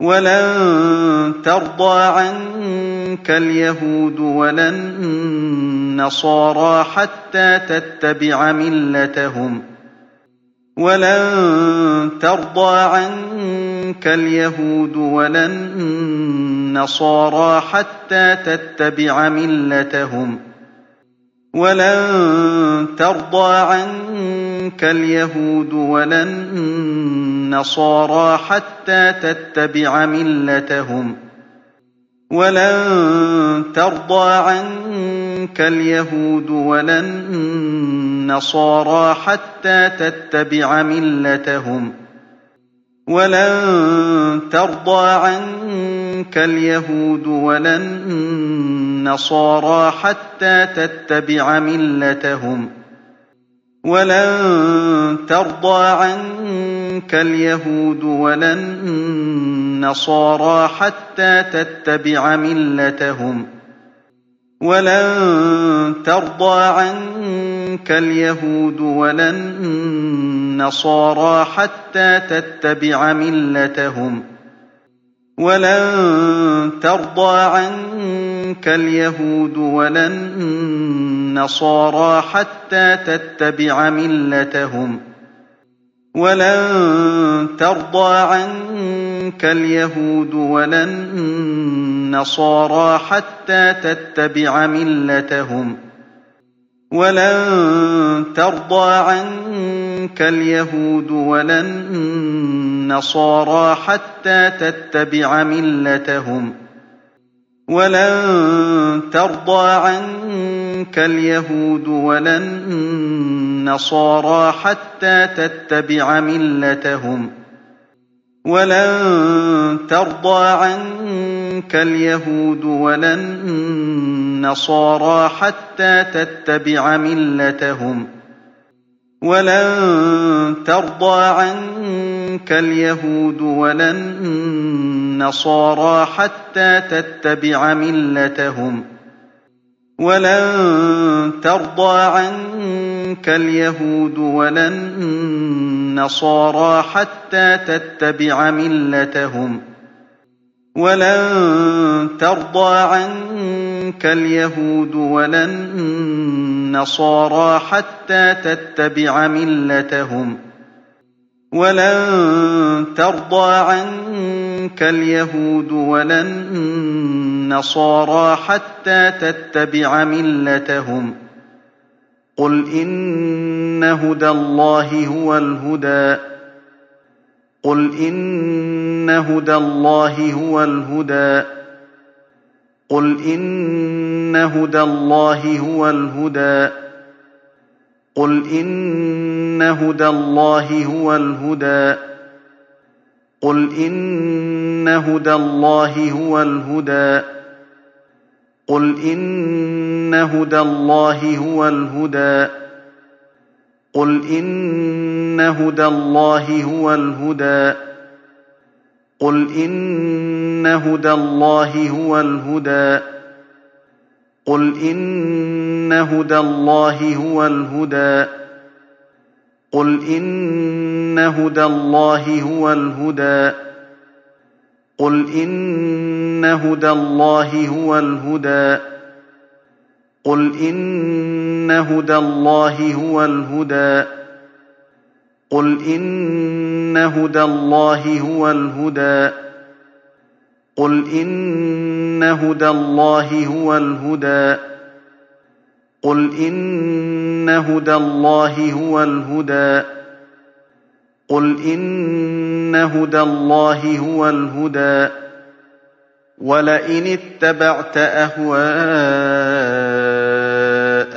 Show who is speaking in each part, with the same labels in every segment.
Speaker 1: وَلَن تَرْضَىٰ عَنكَ الْيَهُودُ وَلَا النَّصَارَىٰ حَتَّىٰ تَتَّبِعَ مِلَّتَهُمْ. وَلَن تَرْضَىٰ عَنكَ الْيَهُودُ وَلَا النَّصَارَىٰ حَتَّىٰ تَتَّبِعَ مِلَّتَهُمْ. وَلَن تَرْضَىٰ عَنكَ الْيَهُودُ وَلَا النَّصَارَىٰ حَتَّىٰ تَتَّبِعَ مِلَّتَهُمْ وَلَن تَرْضَىٰ عَنكَ الْيَهُودُ وَلَا النَّصَارَىٰ حَتَّىٰ تَتَّبِعَ مِلَّتَهُمْ وَلَن تَرْضَىٰ عَنكَ الْيَهُودُ وَلَا النَّصَارَىٰ حَتَّىٰ تَتَّبِعَ مِلَّتَهُمْ وَلَن تَرْضَىٰ عَنكَ الْيَهُودُ وَلَا النَّصَارَىٰ حَتَّىٰ تَتَّبِعَ مِلَّتَهُمْ. وَلَن تَرْضَىٰ عَنكَ الْيَهُودُ وَلَا النَّصَارَىٰ حَتَّىٰ تَتَّبِعَ مِلَّتَهُمْ. وَلَن تَرْضَىٰ عَنكَ الْيَهُودُ وَلَا النَّصَارَىٰ حَتَّىٰ تَتَّبِعَ مِلَّتَهُمْ. وَلَن تَرْضَىٰ عَنكَ الْيَهُودُ وَلَا النَّصَارَىٰ حَتَّىٰ تَتَّبِعَ مِلَّتَهُمْ. وَلَن تَرْضَىٰ عَنكَ الْيَهُودُ وَلَا النَّصَارَىٰ حَتَّىٰ تَتَّبِعَ مِلَّتَهُمْ. وَلَن تَرْضَىٰ عَنكَ الْيَهُودُ وَلَا النَّصَارَىٰ حَتَّىٰ تَتَّبِعَ مِلَّتَهُمْ. وَلَن تَرْضَىٰ عَنكَ الْيَهُودُ وَلَا النَّصَارَىٰ حَتَّىٰ تَتَّبِعَ مِلَّتَهُمْ. وَلَن تَرْضَىٰ عَنكَ الْيَهُودُ وَلَا النَّصَارَىٰ حَتَّىٰ تَتَّبِعَ مِلَّتَهُمْ. وَلَن تَرْضَىٰ عَنكَ الْيَهُودُ وَلَا النَّصَارَىٰ حَتَّىٰ تَتَّبِعَ مِلَّتَهُمْ. وَلَن تَرْضَىٰ عَنكَ الْيَهُودُ وَلَا النَّصَارَىٰ حَتَّىٰ تَتَّبِعَ مِلَّتَهُمْ. وَلَن تَرْضَىٰ عَنكَ الْيَهُودُ وَلَا النَّصَارَىٰ حَتَّىٰ تَتَّبِعَ مِلَّتَهُمْ. قُلْ إِنَّ هُدَى اللَّهِ هُوَ الْهُدَىٰ. قُلْ إِنَّ هُدَى اللَّهِ هُوَ الْهُدَىٰ قُلْ إِنَّ هُدَى اللَّهِ هُوَ الْهُدَىٰ قُلْ إِنَّ هُدَى اللَّهِ هُوَ الْهُدَىٰ قُلْ إِنَّ هُدَى اللَّهِ هُوَ الْهُدَىٰ قُلْ إِنَّ هُدَى اللَّهِ هُوَ الْهُدَىٰ قُلْ إِنَّ هُدَى اللَّهِ هُوَ الْهُدَىٰ قُلْ إِنَّ هُدَى اللَّهِ هُوَ الْهُدَىٰ قُلْ إِنَّ هُدَى اللَّهِ هُوَ الْهُدَىٰ قُلْ إِنَّ هُدَى اللَّهِ هُوَ الْهُدَىٰ قُلْ إِنَّ هُدَى اللَّهِ هُوَ الْهُدَىٰ قُلْ إِنَّ هُدَى اللَّهِ هُوَ الْهُدَىٰ قُلْ إِنَّ هُدَى اللَّهِ هُوَ الْهُدَىٰ قُلْ إِنَّ هُدَى اللَّهِ هُوَ الْهُدَىٰ قُلْ إِنَّ هُدَى اللَّهِ هُوَ الْهُدَىٰ قُلْ إِنَّ هُدَى اللَّهِ هُوَ الْهُدَىٰ وَلَئِنِ اتَّبَعْتَ أَهْوَاءَهُم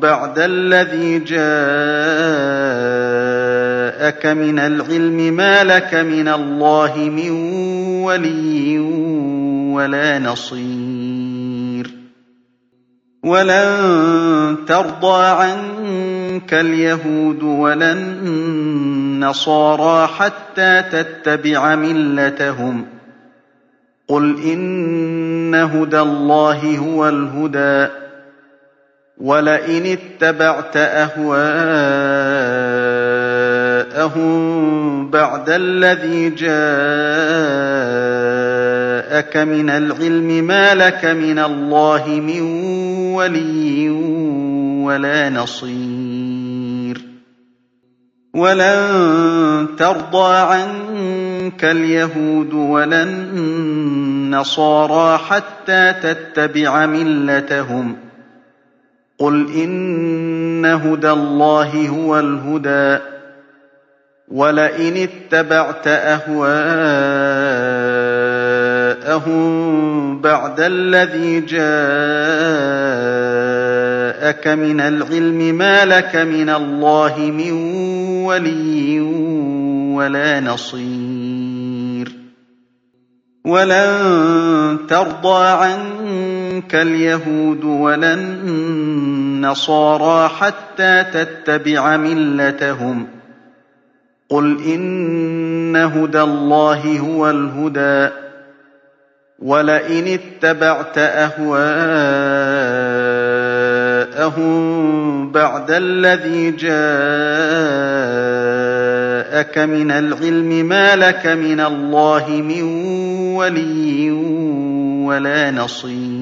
Speaker 1: بَعْدَ الَّذِي جَاءَكَ مِنَ الْعِلْمِ مَا لَكَ مِنَ اللَّهِ مِن وَلِيٍّ وَلَا نَصِيرٍ وَلَن تَرْضَىٰ عَنكَ الْيَهُودُ وَلَا النَّصَارَىٰ حَتَّىٰ تَتَّبِعَ مِلَّتَهُمْ ۗ. قُلْ إِنَّ هُدَى اللَّهِ هُوَ الْهُدَىٰ ۗ. وَلَئِنِ اتَّبَعْتَ أَهْوَاءَهُم بَعْدَ الَّذِي جَاءَكَ مِنَ الْعِلْمِ مَا لَكَ مِنَ اللَّهِ مِن وَلِيٍّ وَلَا نَصِيرٍ وَلَن تَرْضَىٰ عَنكَ الْيَهُودُ وَلَا النَّصَارَىٰ حَتَّىٰ تَتَّبِعَ مِلَّتَهُمْ ۗ قُلْ إِنَّ هُدَى اللَّهِ هُوَ الْهُدَىٰ ۗ وَلَئِنِ اتَّبَعْتَ أَهْوَاءَهُم بَعْدَ الَّذِي جَاءَكَ مِنَ الْعِلْمِ مَا لَكَ مِنَ اللَّهِ مِن وَلِيٍّ وَلَا نَصِيرٍ وَلَن تَرْضَىٰ عَنكَ الْيَهُودُ وَلَا النَّصَارَىٰ حَتَّىٰ تَتَّبِعَ مِلَّتَهُمْ ۗ. قُلْ إِنَّ هُدَى اللَّهِ هُوَ الْهُدَىٰ ۗ. وَلَئِنِ اتَّبَعْتَ أَهْوَاءَهُم بَعْدَ الَّذِي جَاءَكَ مِنَ الْعِلْمِ مَا لَكَ مِنَ اللَّهِ مِن وَلِيٍّ وَلَا نَصِيرٍ.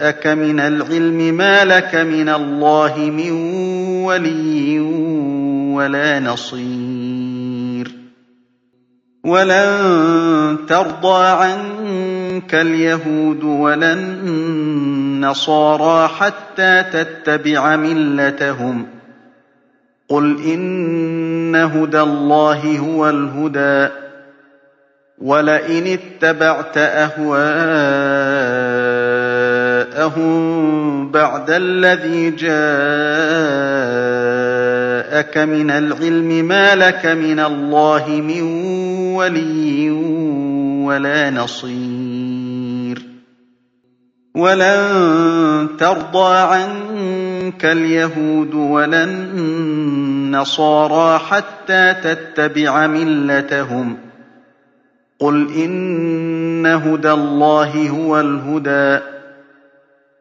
Speaker 1: جَاءَكَ مِنَ الْعِلْمِ مَا لَكَ مِنَ اللَّهِ مِن وَلِيٍّ وَلَا نَصِيرٍ. وَلَن تَرْضَىٰ عَنكَ الْيَهُودُ وَلَا النَّصَارَىٰ حَتَّىٰ تَتَّبِعَ مِلَّتَهُمْ ۗ. قُلْ إِنَّ هُدَى اللَّهِ هُوَ الْهُدَىٰ ۗ. وَلَئِنِ اتَّبَعْتَ أَهْوَاءَهُم بَعْدَ الَّذِي جَاءَكَ مِنَ الْعِلْمِ مَا لَكَ مِنَ اللَّهِ مِن وَلِيٍّ وَلَا نَصِيرٍ. وَلَن تَرْضَىٰ عَنكَ الْيَهُودُ وَلَا النَّصَارَىٰ حَتَّىٰ تَتَّبِعَ مِلَّتَهُمْ ۗ. قُلْ إِنَّ هُدَى اللَّهِ هُوَ الْهُدَىٰ ۗ.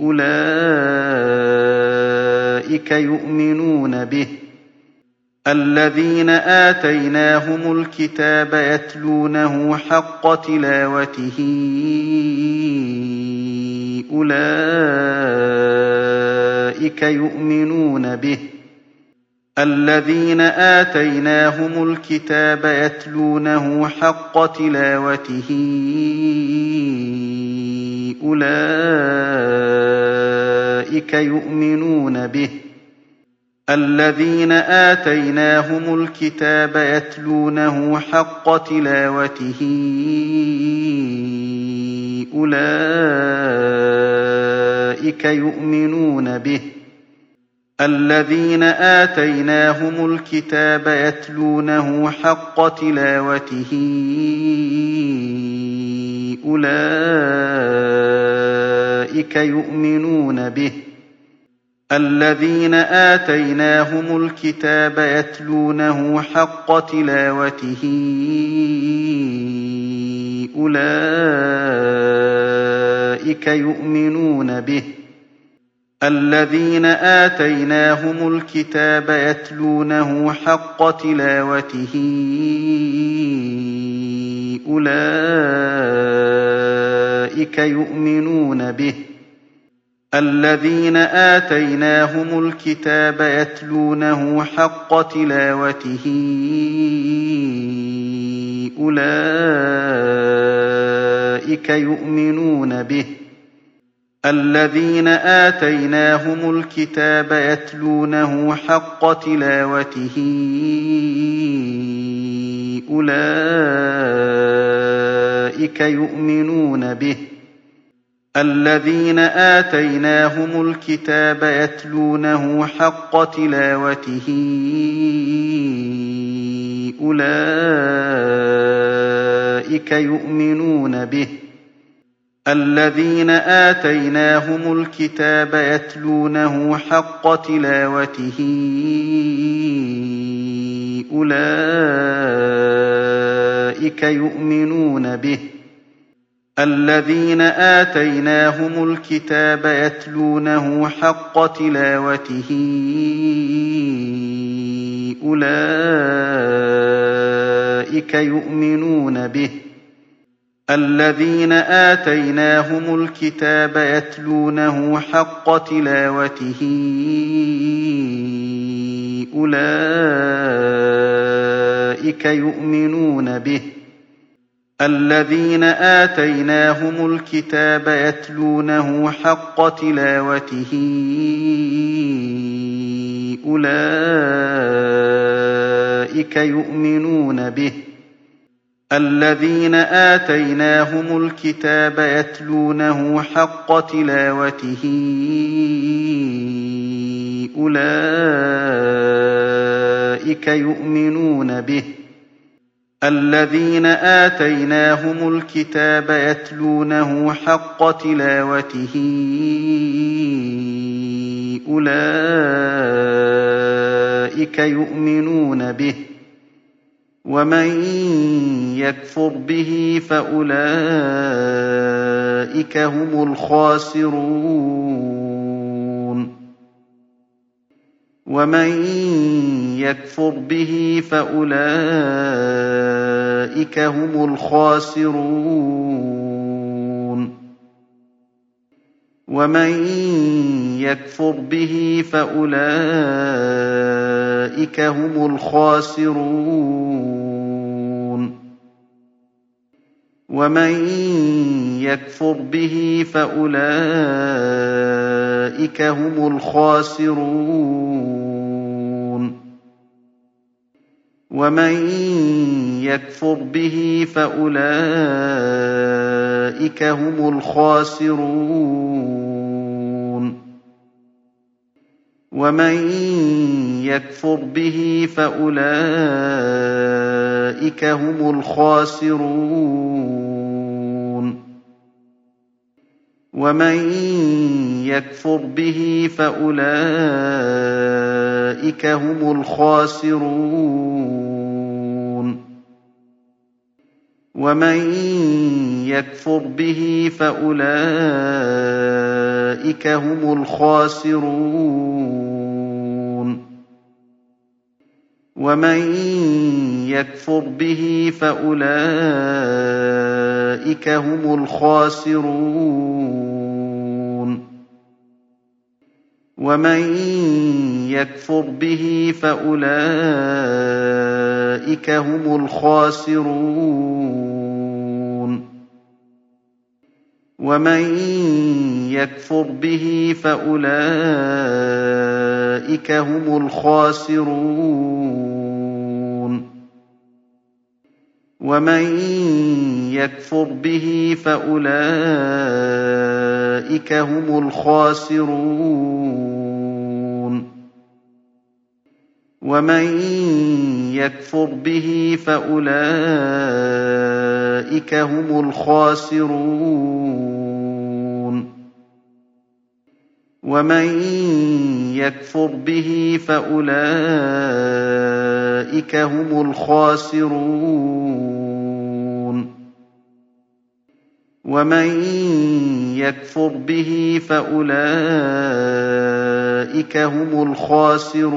Speaker 1: أُولَٰئِكَ يُؤْمِنُونَ بِهِ. الَّذِينَ آتَيْنَاهُمُ الْكِتَابَ يَتْلُونَهُ حَقَّ تِلَاوَتِهِ. أُولَٰئِكَ يُؤْمِنُونَ بِهِ. الَّذِينَ آتَيْنَاهُمُ الْكِتَابَ يَتْلُونَهُ حَقَّ تِلَاوَتِهِ. أُولَٰئِكَ يُؤْمِنُونَ بِهِ. الَّذِينَ آتَيْنَاهُمُ الْكِتَابَ يَتْلُونَهُ حَقَّ تِلَاوَتِهِ. أُولَٰئِكَ يُؤْمِنُونَ بِهِ. الَّذِينَ آتَيْنَاهُمُ الْكِتَابَ يَتْلُونَهُ حَقَّ تِلَاوَتِهِ. أُولَٰئِكَ يُؤْمِنُونَ بِهِ الَّذِينَ آتَيْنَاهُمُ الْكِتَابَ يَتْلُونَهُ حَقَّ تِلَاوَتِهِ أُولَٰئِكَ يُؤْمِنُونَ بِهِ الَّذِينَ آتَيْنَاهُمُ الْكِتَابَ يَتْلُونَهُ حَقَّ تِلَاوَتِهِ أُولَٰئِكَ يُؤْمِنُونَ بِهِ. الَّذِينَ آتَيْنَاهُمُ الْكِتَابَ يَتْلُونَهُ حَقَّ تِلَاوَتِهِ. أُولَٰئِكَ يُؤْمِنُونَ بِهِ. الَّذِينَ آتَيْنَاهُمُ الْكِتَابَ يَتْلُونَهُ حَقَّ تِلَاوَتِهِ. أولئك يؤمنون به. الذين آتيناهم الكتاب يتلونه حق تلاوته. أولئك يؤمنون به. الذين آتيناهم الكتاب يتلونه حق تلاوته. أولئك يؤمنون به. الذين آتيناهم الكتاب يتلونه حق تلاوته. أولئك يؤمنون به. الذين آتيناهم الكتاب يتلونه حق تلاوته. أولئك يؤمنون به الذين آتيناهم الكتاب يتلونه حق تلاوته أولئك يؤمنون به الذين آتيناهم الكتاب يتلونه حق تلاوته أولئك يؤمنون به الذين آتيناهم الكتاب يتلونه حق تلاوته أولئك يؤمنون به ومن يكفر به فأولئك هم الخاسرون ومن يكفر به فأولئك هم الخاسرون. ومن يكفر به فأولئك هم الخاسرون. ومن يكفر به فأولئك هم الخاسرون. ومن يكفر به فأولئك هم الخاسرون. ومن يكفر به فأولئك هم الخاسرون. ومن يكفر به فأولئك هم الخاسرون. ومن يكفر به فأولئك هم الخاسرون. ومن يكفر به فأولئك هم الخاسرون. ومن يكفر به فأولئك هم الخاسرون. ومن يكفر به فأولئك هم الخاسرون. ومن يكفر به فأولئك هم الخاسرون. ومن يكفر به فأولئك هم الخاسرون. ومن يكفر به فأولئك هم الخاسرون. ومن يكفر به فأولئك هم الخاسرون.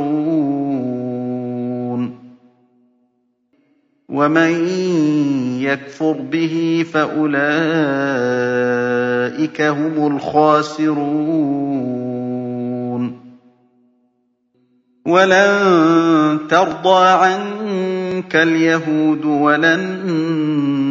Speaker 1: ومن يكفر به فأولئك هم الخاسرون. ولن ترضى عنك اليهود ولا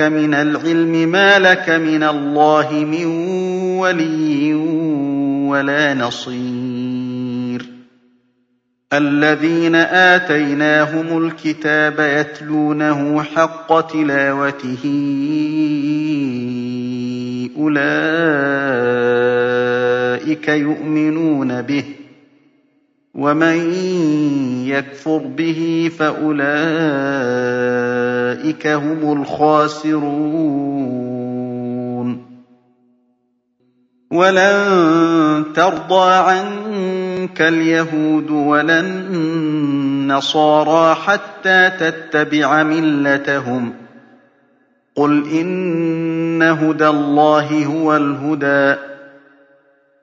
Speaker 1: مِنَ الْعِلْمِ مَا لَكَ مِنَ اللَّهِ مِن وَلِيٍّ وَلَا نَصِيرٍ. الَّذِينَ آتَيْنَاهُمُ الْكِتَابَ يَتْلُونَهُ حَقَّ تِلَاوَتِهِ. أُولَٰئِكَ يُؤْمِنُونَ بِهِ ۗ. وَمَن يَكْفُرْ بِهِ فَأُولَٰئِكَ هُمُ الْخَاسِرُونَ. وَلَن تَرْضَىٰ عَنكَ الْيَهُودُ وَلَا النَّصَارَىٰ حَتَّىٰ تَتَّبِعَ مِلَّتَهُمْ ۗ. قُلْ إِنَّ هُدَى اللَّهِ هُوَ الْهُدَىٰ.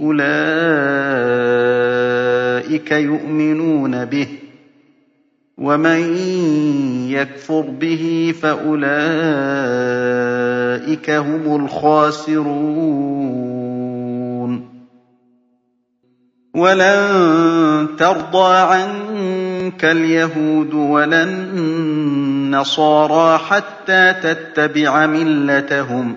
Speaker 1: أُولَٰئِكَ يُؤْمِنُونَ بِهِ ۗ وَمَن يَكْفُرْ بِهِ فَأُولَٰئِكَ هُمُ الْخَاسِرُونَ. وَلَن تَرْضَىٰ عَنكَ الْيَهُودُ وَلَا النَّصَارَىٰ حَتَّىٰ تَتَّبِعَ مِلَّتَهُمْ ۗ.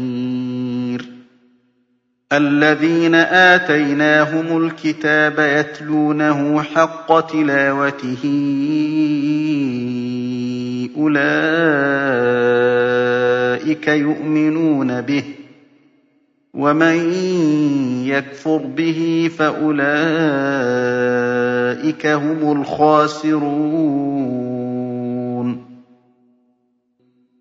Speaker 1: الَّذِينَ آتَيْنَاهُمُ الْكِتَابَ يَتْلُونَهُ حَقَّ تِلَاوَتِهِ أُولَٰئِكَ يُؤْمِنُونَ بِهِ ۗ وَمَن يَكْفُرْ بِهِ فَأُولَٰئِكَ هُمُ الْخَاسِرُونَ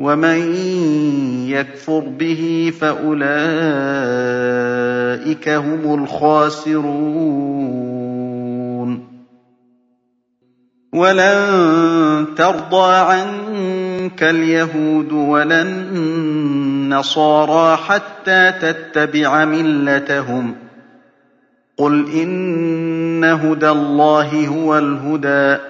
Speaker 1: وَمَن يَكْفُرْ بِهِ فَأُولَٰئِكَ هُمُ الْخَاسِرُونَ. وَلَن تَرْضَىٰ عَنكَ الْيَهُودُ وَلَا النَّصَارَىٰ حَتَّىٰ تَتَّبِعَ مِلَّتَهُمْ ۗ. قُلْ إِنَّ هُدَى اللَّهِ هُوَ الْهُدَىٰ.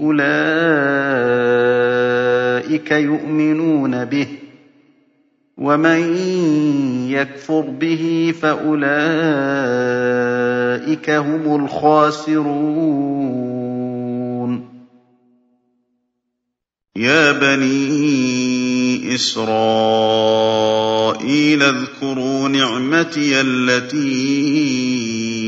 Speaker 1: أُولَٰئِكَ يُؤْمِنُونَ بِهِ ۗ وَمَن يَكْفُرْ بِهِ فَأُولَٰئِكَ هُمُ الْخَاسِرُونَ.
Speaker 2: يَا بَنِي إِسْرَائِيلَ اذْكُرُوا نِعْمَتِيَ الَّتِي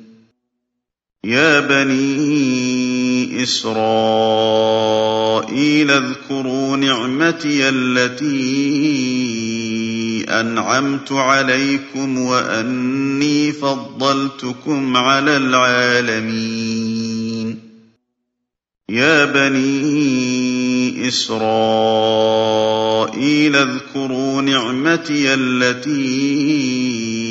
Speaker 2: يَا بَنِي إِسْرَائِيلَ اذْكُرُوا نِعْمَتِيَ الَّتِي أَنْعَمْتُ عَلَيْكُمْ وَأَنِّي فَضَّلْتُكُمْ عَلَى الْعَالَمِينَ. يَا بَنِي إِسْرَائِيلَ اذْكُرُوا نِعْمَتِيَ الَّتِي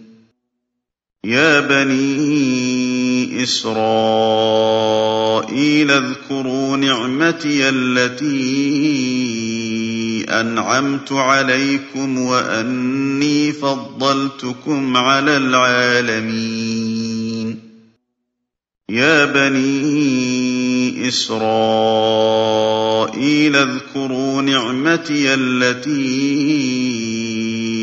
Speaker 2: يَا بَنِي إِسْرَائِيلَ اذْكُرُوا نِعْمَتِيَ الَّتِي أَنْعَمْتُ عَلَيْكُمْ وَأَنِّي فَضَّلْتُكُمْ عَلَى الْعَالَمِينَ. يَا بَنِي إِسْرَائِيلَ اذْكُرُوا نِعْمَتِيَ الَّتِي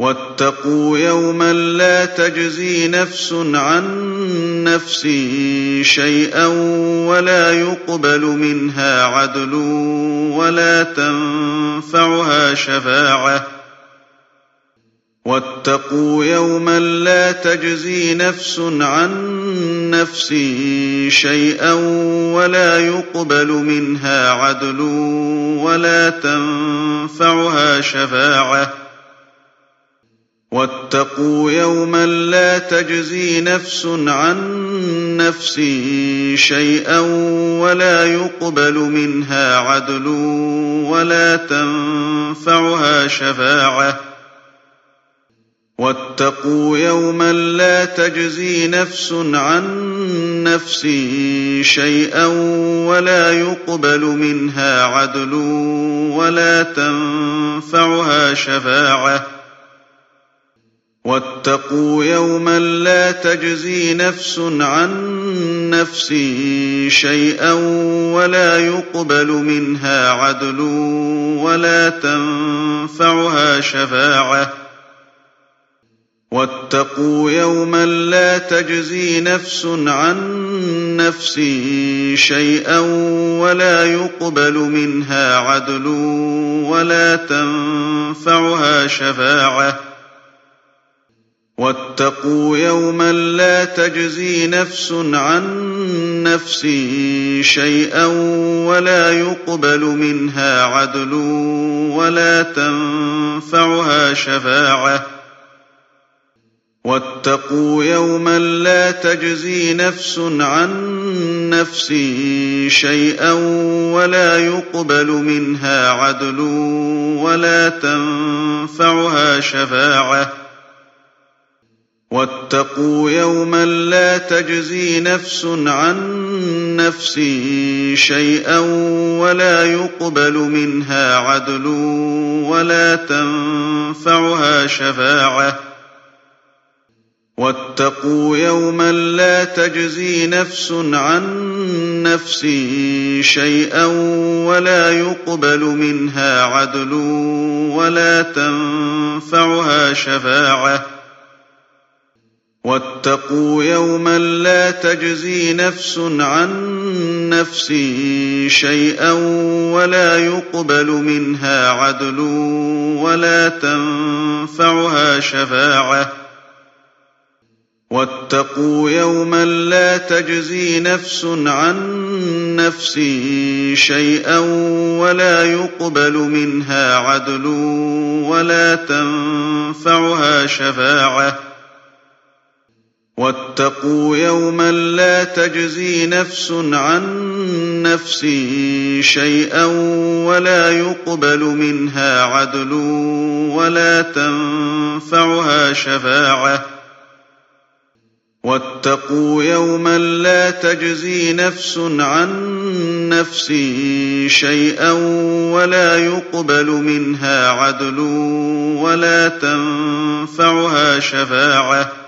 Speaker 2: واتقوا يوما لا تجزي نفس عن نفس شيئا ولا يقبل منها عدل ولا تنفعها شفاعة. واتقوا يوما لا تجزي نفس عن نفس شيئا ولا يقبل منها عدل ولا تنفعها شفاعة. واتقوا يوما لا تجزي نفس عن نفس شيئا ولا يقبل منها عدل ولا تنفعها شفاعة. واتقوا يوما لا تجزي نفس عن نفس شيئا ولا يقبل منها عدل ولا تنفعها شفاعة. واتقوا يوما لا تجزي نفس عن نفس شيئا ولا يقبل منها عدل ولا تنفعها شفاعة. واتقوا يوما لا تجزي نفس عن نفس شيئا ولا يقبل منها عدل ولا تنفعها شفاعة. واتقوا يوما لا تجزي نفس عن نفس شيئا ولا يقبل منها عدل ولا تنفعها شفاعة. واتقوا يوما لا تجزي نفس عن نفس شيئا ولا يقبل منها عدل ولا تنفعها شفاعة. واتقوا يوما لا تجزي نفس عن نفس شيئا ولا يقبل منها عدل ولا تنفعها شفاعة. واتقوا يوما لا تجزي نفس عن نفس شيئا ولا يقبل منها عدل ولا تنفعها شفاعة. واتقوا يوما لا تجزي نفس عن نفس شيئا ولا يقبل منها عدل ولا تنفعها شفاعة. واتقوا يوما لا تجزي نفس عن نفس شيئا ولا يقبل منها عدل ولا تنفعها شفاعة. واتقوا يوما لا تجزي نفس عن نفس شيئا ولا يقبل منها عدل ولا تنفعها شفاعة. واتقوا يوما لا تجزي نفس عن نفس شيئا ولا يقبل منها عدل ولا تنفعها شفاعة.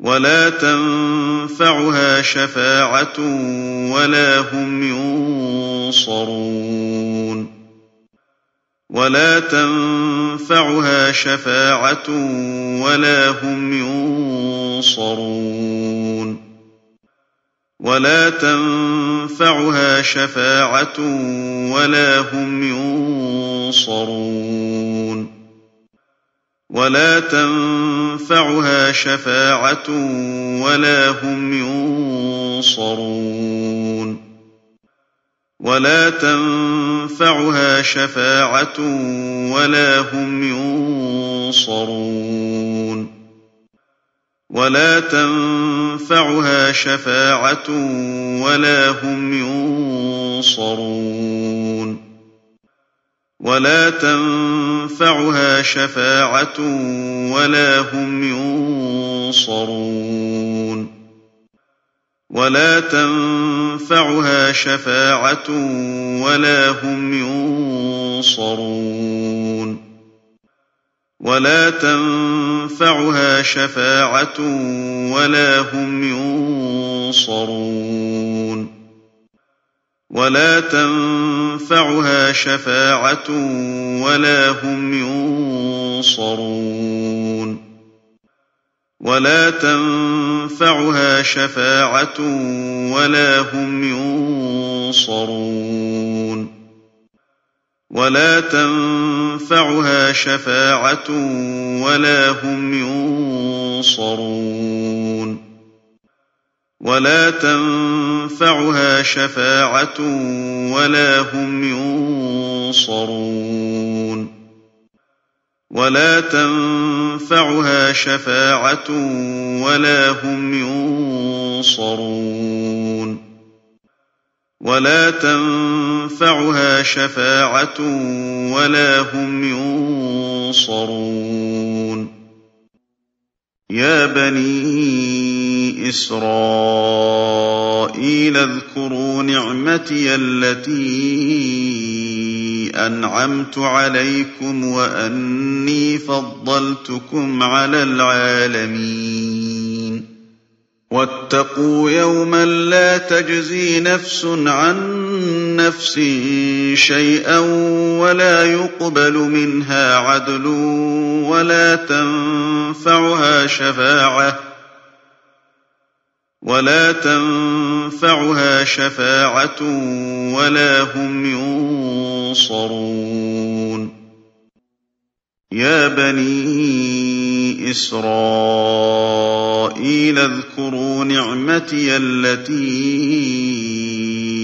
Speaker 2: ولا تنفعها شفاعة ولا هم ينصرون. ولا تنفعها شفاعة ولا هم ينصرون. ولا تنفعها شفاعة ولا هم ينصرون. ولا تنفعها شفاعة ولا هم ينصرون. ولا تنفعها شفاعة ولا هم ينصرون. ولا تنفعها شفاعة ولا هم ينصرون. ولا تنفعها شفاعة ولا هم ينصرون. ولا تنفعها شفاعة ولا هم ينصرون. ولا تنفعها شفاعة ولا هم ينصرون. ولا تنفعها شفاعة ولا هم ينصرون. ولا تنفعها شفاعة ولا هم ينصرون. ولا تنفعها شفاعة ولا هم ينصرون. ولا تنفعها شفاعة ولا هم ينصرون. ولا تنفعها شفاعة ولا هم ينصرون. ولا تنفعها شفاعة ولا هم ينصرون. يا بني إسرائيل اذكروا نعمتي التي أنعمت عليكم وأني فضلتكم على العالمين. واتقوا يوما لا تجزي نفس عن نفس شيئا ولا يقبل منها عدل ولا تنفعها شفاعة. ولا تنفعها شفاعة ولا هم ينصرون. يا بني إسرائيل اذكروا نعمتي التي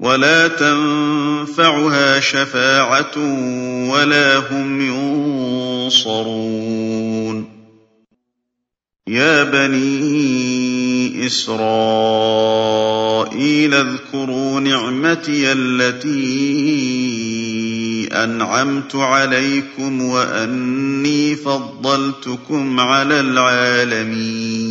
Speaker 2: ولا تنفعها شفاعة ولا هم ينصرون. يا بني إسرائيل اذكروا نعمتي التي أنعمت عليكم وأني فضلتكم على العالمين.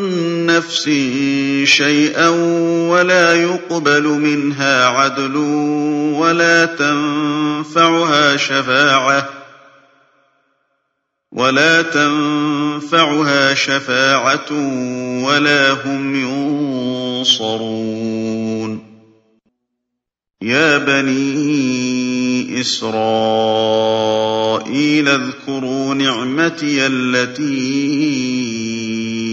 Speaker 2: نفس شيئا ولا يقبل منها عدل ولا تنفعها شفاعة ولا تنفعها شفاعة ولا هم ينصرون. يا بني إسرائيل اذكروا نعمتي التي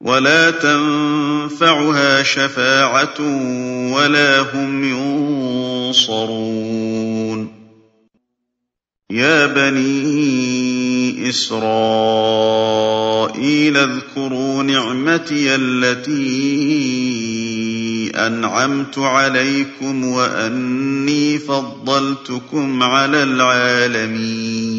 Speaker 2: ولا تنفعها شفاعة ولا هم ينصرون. يا بني إسرائيل اذكروا نعمتي التي أنعمت عليكم وأني فضلتكم على العالمين.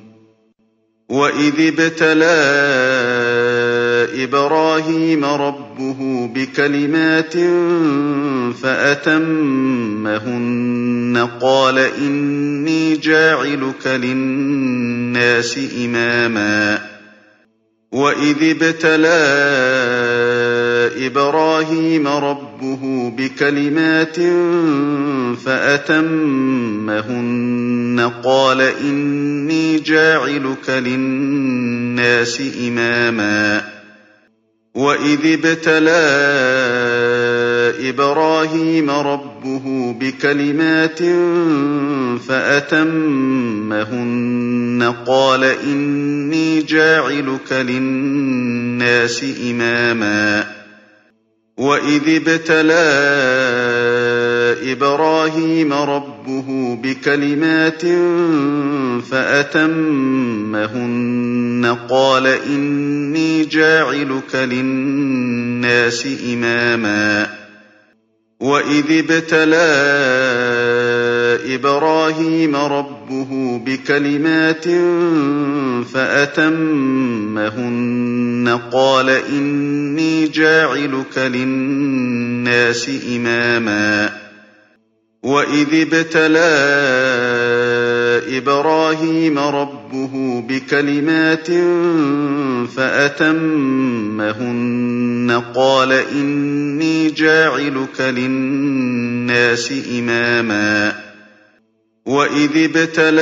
Speaker 2: وإذ ابتلى إبراهيم ربه بكلمات فأتمهن قال إني جاعلك للناس إماما وإذ ابتلى إبراهيم ربه بكلمات فأتمهن قال إني جاعلك للناس إماما. وإذ ابتلى إبراهيم ربه بكلمات فأتمهن قال إني جاعلك للناس إماما. وإذ ابتلى إبراهيم ربه بكلمات فأتمهن قال إني جاعلك للناس إماما. وإذ ابتلى إبراهيم ربه بكلمات فأتمهن قال إني جاعلك للناس إماما وإذ ابتلى إبراهيم ربه بكلمات فأتمهن قال إني جاعلك للناس إماما. وإذ ابتلى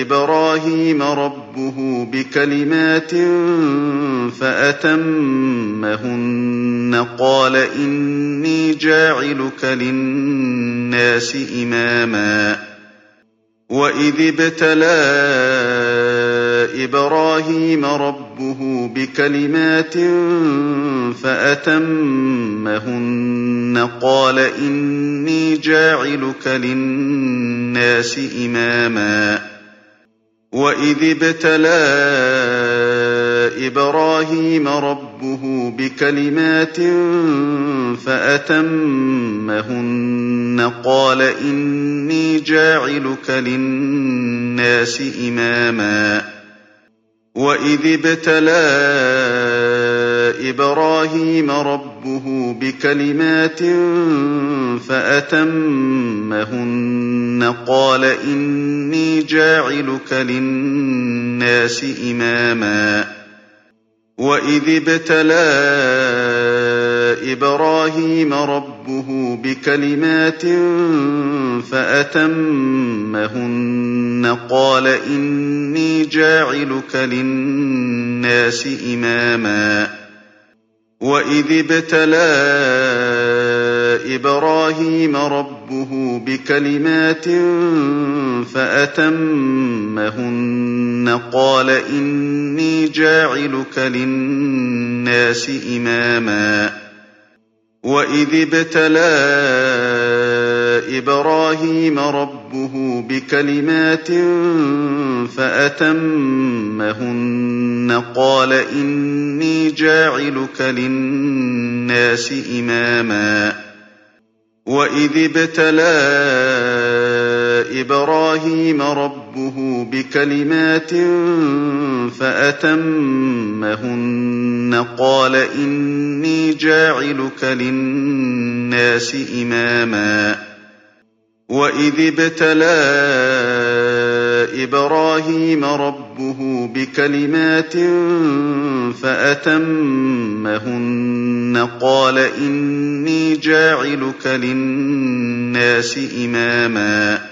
Speaker 2: إبراهيم ربه بكلمات فأتمهن قال إني جاعلك للناس إماما. وإذ ابتلى إبراهيم ربه بكلمات فأتمهن قال إني جاعلك للناس إماما. وإذ ابتلى إبراهيم ربه بكلمات فأتمهن قال إني جاعلك للناس إماما وإذ ابتلى إبراهيم ربه بكلمات فأتمهن قال إني جاعلك للناس إماما. وإذ ابتلى إبراهيم ربه بكلمات فأتمهن قال إني جاعلك للناس إماما. وإذ ابتلى إبراهيم ربه بكلمات فأتمهن قال إني جاعلك للناس إماما. وإذ ابتلى إبراهيم ربه بكلمات فأتمهن قال إني جاعلك للناس إماما. وإذ ابتلى إبراهيم ربه بِكَلِمَاتٍ فَأَتَمَّهُنَّ قَالَ إِنِّي جَاعِلُكَ لِلنَّاسِ إِمَامًا ۖ. وَإِذِ ابْتَلَىٰ إِبْرَاهِيمَ رَبُّهُ بِكَلِمَاتٍ فَأَتَمَّهُنَّ قَالَ إِنِّي جَاعِلُكَ لِلنَّاسِ إِمَامًا ۖ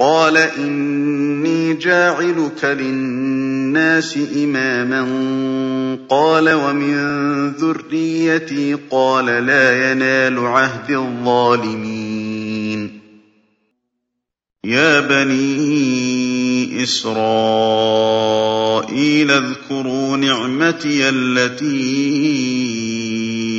Speaker 2: قَالَ إِنِّي جَاعِلُكَ لِلنَّاسِ إِمَامًا. قَالَ وَمِن ذُرِّيَّتِي قَالَ لَا يَنَالُ عَهْدِي الظَّالِمِينَ. يَا بَنِي إِسْرَائِيلَ اذْكُرُوا نِعْمَتِيَ الَّتِي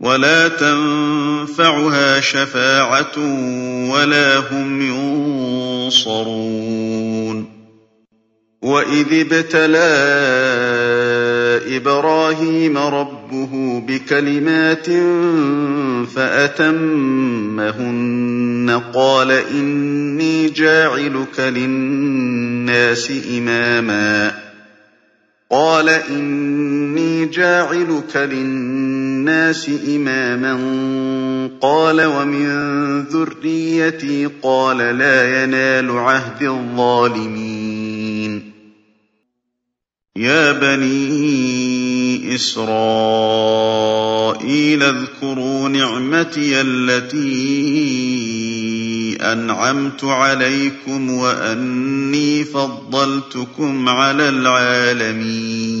Speaker 2: ولا تنفعها شفاعة ولا هم ينصرون. وإذ ابتلى إبراهيم ربه بكلمات فأتمهن قال إني جاعلك للناس إماما. قال إني جاعلك للناس إماما قال ومن ذريتي قال لا ينال عهد الظالمين. يا بني إسرائيل اذكروا نعمتي التي أنعمت عليكم وأني فضلتكم على العالمين.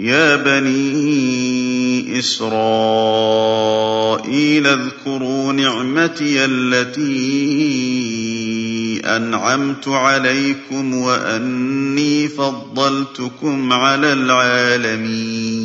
Speaker 2: يا بني إسرائيل اذكروا نعمتي التي أنعمت عليكم وأني فضلتكم على العالمين.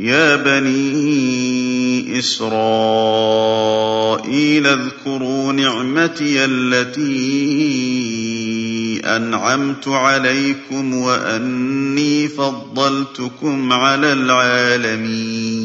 Speaker 2: يا بني إسرائيل اذكروا نعمتي التي أنعمت عليكم وأني فضلتكم على العالمين.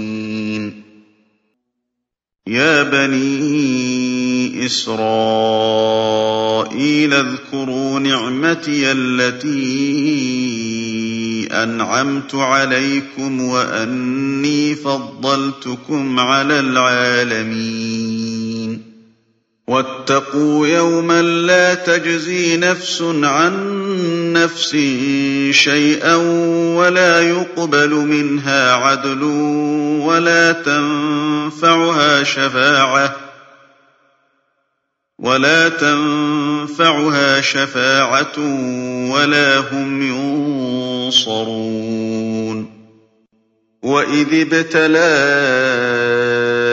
Speaker 2: يا بني إسرائيل اذكروا نعمتي التي أنعمت عليكم وأني فضلتكم على العالمين. واتقوا يوما لا تجزي نفس عن نَفْسٍ شَيْئًا وَلَا يُقْبَلُ مِنْهَا عَدْلٌ وَلَا تَنفَعُهَا شَفَاعَةٌ ولا تنفعها شفاعة ولا هم ينصرون. وإذ ابتلى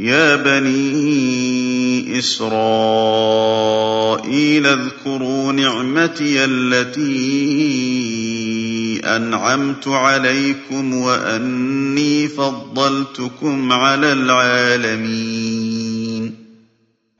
Speaker 2: يا بني إسرائيل اذكروا نعمتي التي أنعمت عليكم وأني فضلتكم على العالمين.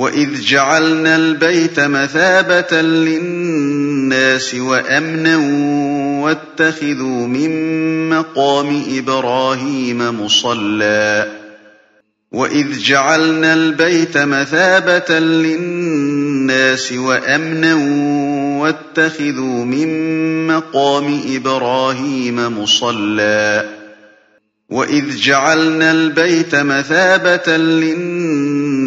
Speaker 2: وَإِذْ جَعَلْنَا الْبَيْتَ مَثَابَةً لِّلنَّاسِ وَأَمْنًا وَاتَّخِذُوا مِن مَّقَامِ إِبْرَاهِيمَ مُصَلًّى وَإِذْ جَعَلْنَا الْبَيْتَ مَثَابَةً لِّلنَّاسِ وَأَمْنًا وَاتَّخِذُوا مِن مَّقَامِ إِبْرَاهِيمَ مُصَلًّى وَإِذْ جَعَلْنَا الْبَيْتَ مَثَابَةً لِّلنَّاسِ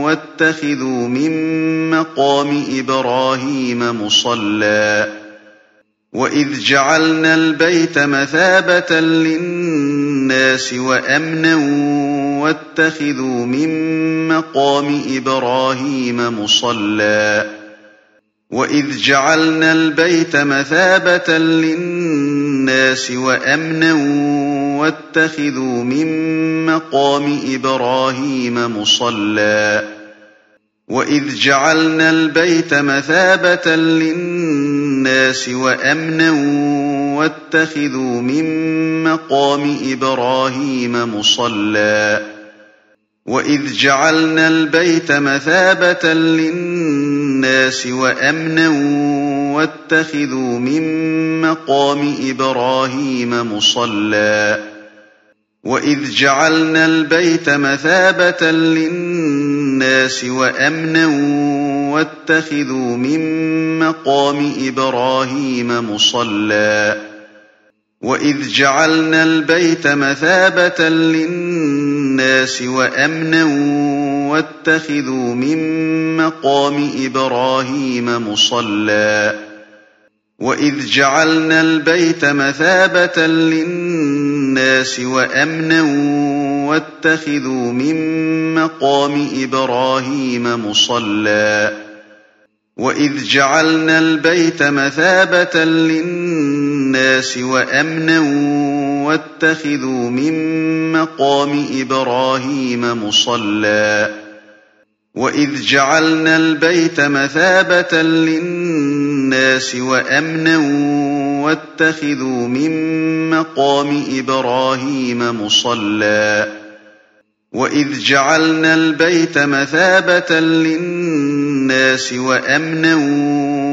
Speaker 2: وَاتَّخِذُوا مِن مَّقَامِ إِبْرَاهِيمَ مُصَلًّى. وَإِذْ جَعَلْنَا الْبَيْتَ مَثَابَةً لِّلنَّاسِ وَأَمْنًا وَاتَّخِذُوا مِن مَّقَامِ إِبْرَاهِيمَ مُصَلًّى. وَإِذْ جَعَلْنَا الْبَيْتَ مَثَابَةً لِّلنَّاسِ وَأَمْنًا وَاتَّخِذُوا مِن مَّقَامِ إِبْرَاهِيمَ مُصَلًّى. وَإِذْ جَعَلْنَا الْبَيْتَ مَثَابَةً لِّلنَّاسِ وَأَمْنًا وَاتَّخِذُوا مِن مَّقَامِ إِبْرَاهِيمَ مُصَلًّى. وَإِذْ جَعَلْنَا الْبَيْتَ مَثَابَةً لِّلنَّاسِ وَأَمْنًا وَاتَّخِذُوا مِن مَّقَامِ إِبْرَاهِيمَ مُصَلًّى. وَإِذْ جَعَلْنَا الْبَيْتَ مَثَابَةً لِّلنَّاسِ وَأَمْنًا وَاتَّخِذُوا مِن مَّقَامِ إِبْرَاهِيمَ مُصَلًّى وَإِذْ جَعَلْنَا الْبَيْتَ مَثَابَةً لِّلنَّاسِ وَأَمْنًا وَاتَّخِذُوا مِن مَّقَامِ إِبْرَاهِيمَ مُصَلًّى وَإِذْ جَعَلْنَا الْبَيْتَ مَثَابَةً لِّلنَّاسِ وَأَمْنًا وَاتَّخِذُوا مِن مَّقَامِ إِبْرَاهِيمَ مُصَلًّى. وَإِذْ جَعَلْنَا الْبَيْتَ مَثَابَةً لِّلنَّاسِ وَأَمْنًا وَاتَّخِذُوا مِن مَّقَامِ إِبْرَاهِيمَ مُصَلًّى. وَإِذْ جَعَلْنَا الْبَيْتَ مَثَابَةً لِّلنَّاسِ وَأَمْنًا وَاتَّخِذُوا مِن مَّقَامِ إِبْرَاهِيمَ مُصَلًّى. وَإِذْ جَعَلْنَا الْبَيْتَ مَثَابَةً لِّلنَّاسِ وَأَمْنًا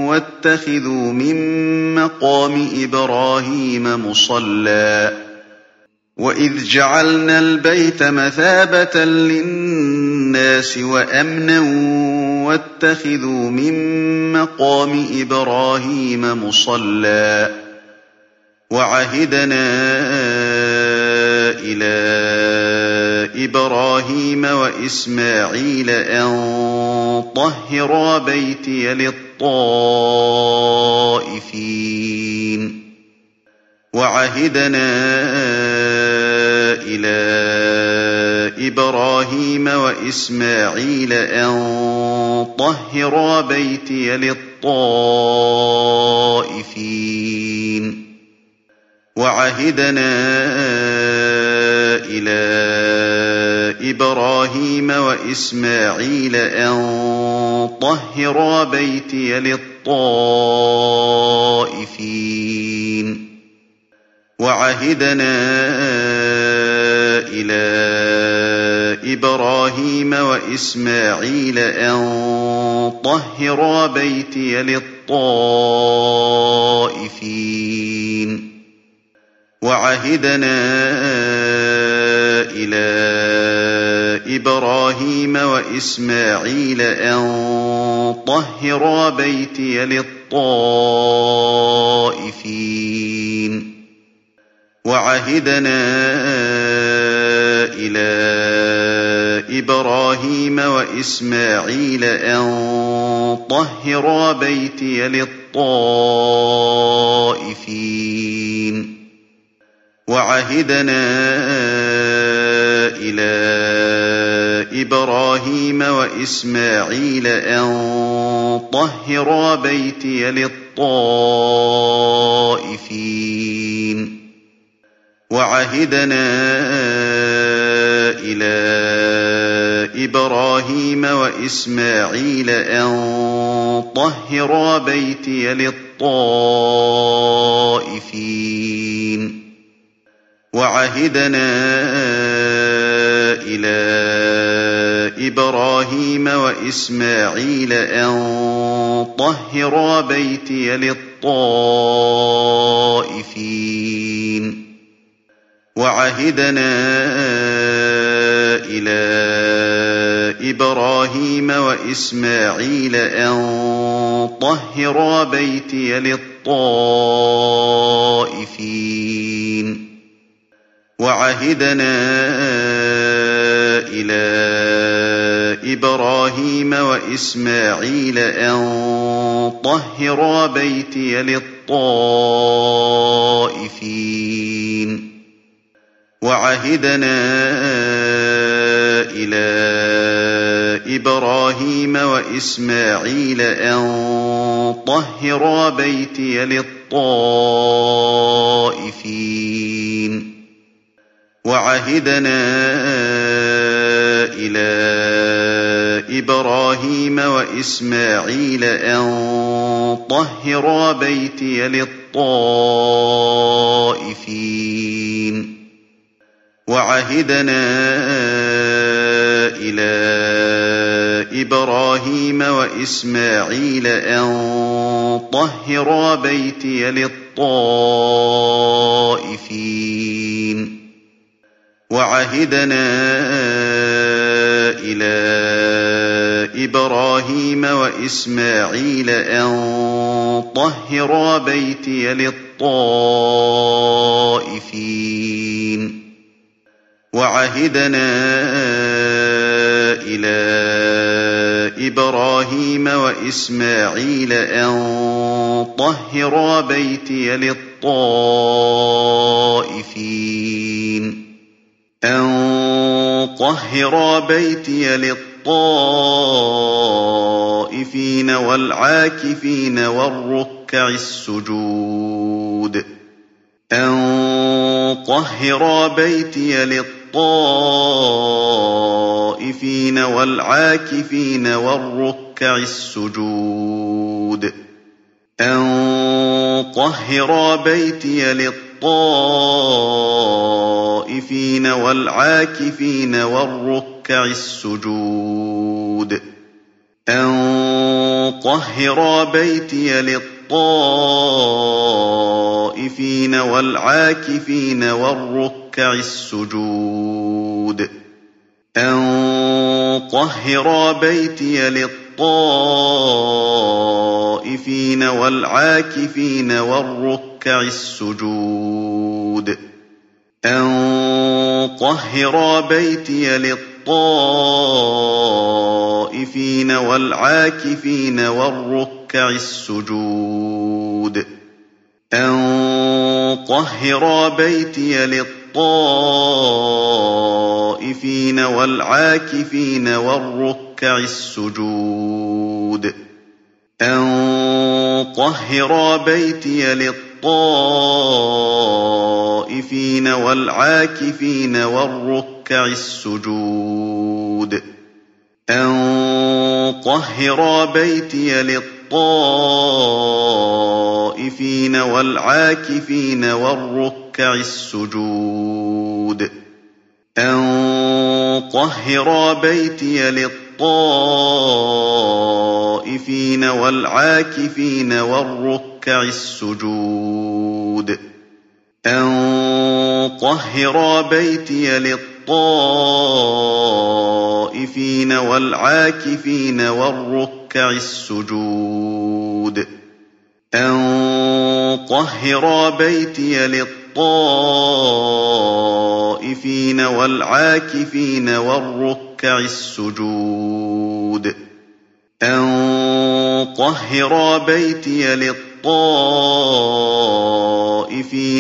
Speaker 2: وَاتَّخِذُوا مِن مَّقَامِ إِبْرَاهِيمَ مُصَلًّى. وَإِذْ جَعَلْنَا الْبَيْتَ مَثَابَةً لِّلنَّاسِ وَأَمْنًا وَاتَّخِذُوا مِن مَّقَامِ إِبْرَاهِيمَ مُصَلًّى وَعَهِدْنَا إِلَىٰ إِبْرَاهِيمَ وَإِسْمَاعِيلَ أَن طَهِّرَا بَيْتِيَ لِلطَّائِفِينَ. وَعَهِدْنَا إِلَىٰ إِبْرَاهِيمَ وَإِسْمَاعِيلَ أَن طَهِّرَا بَيْتِيَ لِلطَّائِفِينَ. وَعَهِدْنَا إِلَىٰ إِبْرَاهِيمَ وَإِسْمَاعِيلَ أَن طَهِّرَا بَيْتِيَ لِلطَّائِفِينَ. وَعَهِدْنَا إِلَىٰ إِبْرَاهِيمَ وَإِسْمَاعِيلَ أَن طَهِّرَا بَيْتِيَ لِلطَّائِفِينَ. وَعَهِدْنَا إِلَىٰ إِبْرَاهِيمَ وَإِسْمَاعِيلَ أَن طَهِّرَا بَيْتِيَ لِلطَّائِفِينَ. وَعَهِدْنَا إِلَىٰ إِبْرَاهِيمَ وَإِسْمَاعِيلَ أَن طَهِّرَا بَيْتِيَ لِلطَّائِفِينَ. وَعَهِدْنَا إِلَىٰ إِبْرَاهِيمَ وَإِسْمَاعِيلَ أَن طَهِّرَا بَيْتِيَ لِلطَّائِفِينَ. وَعَهِدْنَا إِلَىٰ إِبْرَاهِيمَ وَإِسْمَاعِيلَ أَن طَهِّرَا بَيْتِيَ لِلطَّائِفِينَ. وَعَهِدْنَا إِلَىٰ إِبْرَاهِيمَ وَإِسْمَاعِيلَ أَن طَهِّرَا بَيْتِيَ لِلطَّائِفِينَ. وَعَهِدْنَا إِلَىٰ إِبْرَاهِيمَ وَإِسْمَاعِيلَ أَن طَهِّرَا بَيْتِيَ لِلطَّائِفِينَ. وَعَهِدْنَا إِلَىٰ إِبْرَاهِيمَ وَإِسْمَاعِيلَ أَن طَهِّرَا بَيْتِيَ لِلطَّائِفِينَ. وَعَهِدْنَا إِلَىٰ إِبْرَاهِيمَ وَإِسْمَاعِيلَ أَن طَهِّرَا بَيْتِيَ لِلطَّائِفِينَ. وَعَهِدْنَا إِلَىٰ إِبْرَاهِيمَ وَإِسْمَاعِيلَ أَن طَهِّرَا بَيْتِيَ لِلطَّائِفِينَ. وَعَهِدْنَا إِلَىٰ إِبْرَاهِيمَ وَإِسْمَاعِيلَ أَن طَهِّرَا بَيْتِيَ لِلطَّائِفِينَ. وَعَهِدْنَا إِلَىٰ إِبْرَاهِيمَ وَإِسْمَاعِيلَ أَن طَهِّرَا بَيْتِيَ لِلطَّائِفِينَ. وَعَهِدْنَا إِلَىٰ إِبْرَاهِيمَ وَإِسْمَاعِيلَ أَن طَهِّرَا بَيْتِيَ لِلطَّائِفِينَ. أَن طَهِّرَا بَيْتِيَ لِلطَّائِفِينَ وَالْعَاكِفِينَ وَالرُّكَّعِ السُّجُودِ. أَن طَهِّرَا بَيْتِيَ لِلطَّائِفِينَ وَالْعَاكِفِينَ وَالرُّكَّعِ السُّجُودِ أَن طَهِّرَا بَيْتِيَ لِلطَّائِفِينَ وَالْعَاكِفِينَ وَالرُّكَّعِ السُّجُودِ أَن طَهِّرَا بَيْتِيَ لِلطَّائِفِينَ وَالْعَاكِفِينَ وَالرُّكَّعِ السُّجُودِ أَن طَهِّرَا بَيْتِيَ لِلطَّائِفِينَ وَالْعَاكِفِينَ وَالرُّكَّعِ السُّجُودِ أَن طَهِّرَا بَيْتِيَ لِلطَّائِفِينَ وَالْعَاكِفِينَ وَالرُّكَّعِ السُّجُودِ أَن طَهِّرَا بَيْتِيَ لِلطَّائِفِينَ وَالْعَاكِفِينَ وَالرُّكَّعِ السُّجُودِ أَن طَهِّرَا بَيْتِيَ لِلطَّائِفِينَ وَالْعَاكِفِينَ وَالرُّكَّعِ السُّجُودِ أَن طَهِّرَا بَيْتِيَ لِلطَّائِفِينَ وَالْعَاكِفِينَ وَالرُّكَّعِ السُّجُودِ أَن طَهِّرَا بَيْتِيَ لِلطَّائِفِينَ وَالْعَاكِفِينَ وَالرُّكَّعِ السُّجُودِ أَن طَهِّرَا بَيْتِيَ لِلطَّائِفِينَ وَالْعَاكِفِينَ وَالرُّكَّعِ السُّجُودِ. أَن طَهِّرَا بَيْتِيَ لِلطَّائِفِينَ وَالْعَاكِفِينَ وَالرُّكَّعِ السُّجُودِ. أَن طَهِّرَا بَيْتِيَ لِلطَّائِفِينَ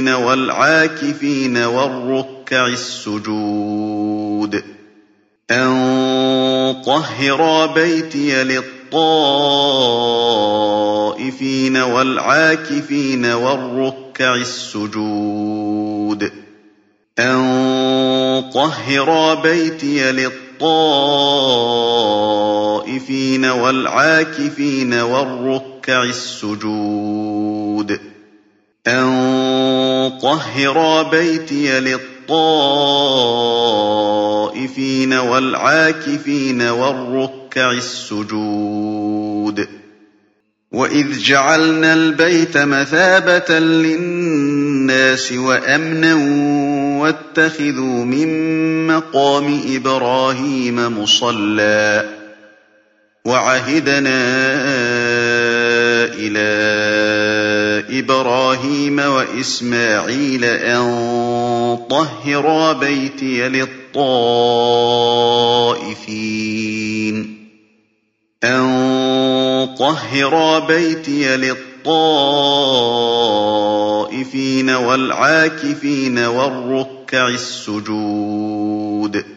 Speaker 2: وَالْعَاكِفِينَ وَالرُّكَّعِ السُّجُودِ أَن طَهِّرَا بَيْتِيَ لِلطَّائِفِينَ وَالْعَاكِفِينَ وَالرُّكَّعِ السُّجُودِ أَن طَهِّرَا بَيْتِيَ لِلطَّائِفِينَ وَالْعَاكِفِينَ وَالرُّكَّعِ السُّجُودِ أَن طَهِّرَا بَيْتِيَ لِلطَّائِفِينَ وَالْعَاكِفِينَ وَالرُّكَّعِ السُّجُودِ وَإِذْ جَعَلْنَا الْبَيْتَ مَثَابَةً لِّلنَّاسِ وَأَمْنًا وَاتَّخِذُوا مِن مَّقَامِ إِبْرَاهِيمَ مُصَلًّى ۖ وَعَهِدْنَا إِلَىٰ إِبْرَاهِيمَ وَإِسْمَاعِيلَ أَن طَهِّرَا بَيْتِيَ لِلطَّائِفِينَ. أَن طَهِّرَا بَيْتِيَ لِلطَّائِفِينَ وَالْعَاكِفِينَ وَالرُّكَّعِ السُّجُودِ.